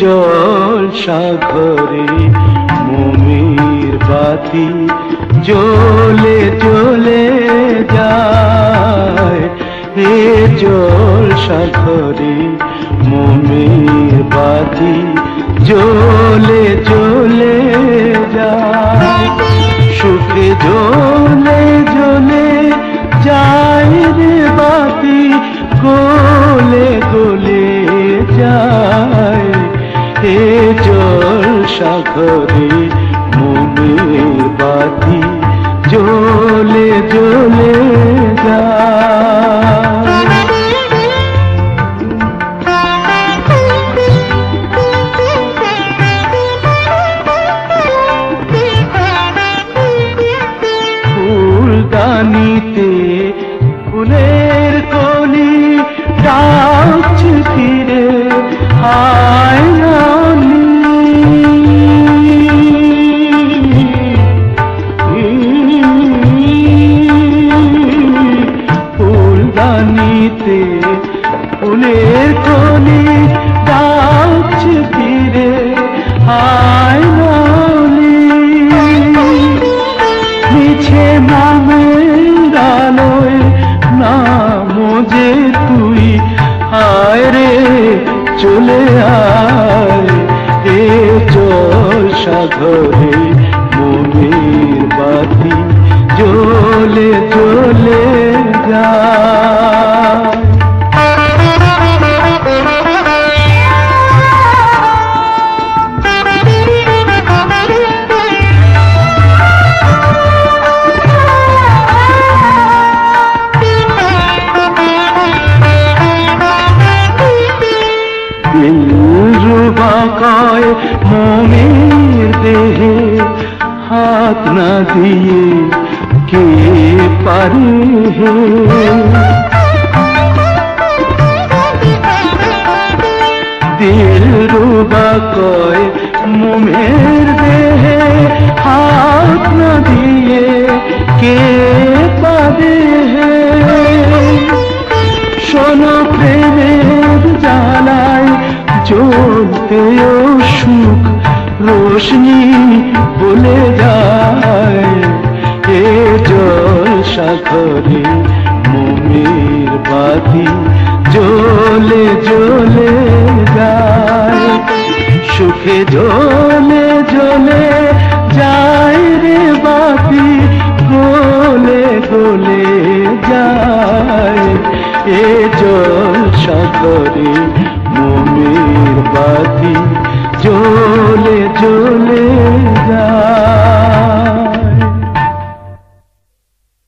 জল সাগরে মমির বাতি জলে চলে যায়। এ জল সাগরে মমির বাতি জ্বলে জল সাগরে মনের বাতি জ্বলে জ্বলে যায়। ফুলদানিতে ফুলের কলি ডাকছে ফিরে হায় ফুলদানিতে ফুলের কলি ডাকছে ফিরে, হায় রানী মিছে নামের আলোয় নাম যে তুই আয় রে, চলে আয়। এ জল সাগরে। दिलरुबाकाए मोमिर देहे, हाथ न दिए के परे है। दिलरुबाकाए मोमिर देहे, हाथ न दिए के জ্বলতেও সুখ রোশনি বলে যায়। এ জল সাগরে মমির বাতি জ্বলে জ্বলে যায়। সুখে জ্বলে জ্বলে যায় রে বাতি, গোলে গোলে যায়। এ জল সাগরে মোমের বাতি জ্বলে জ্বলে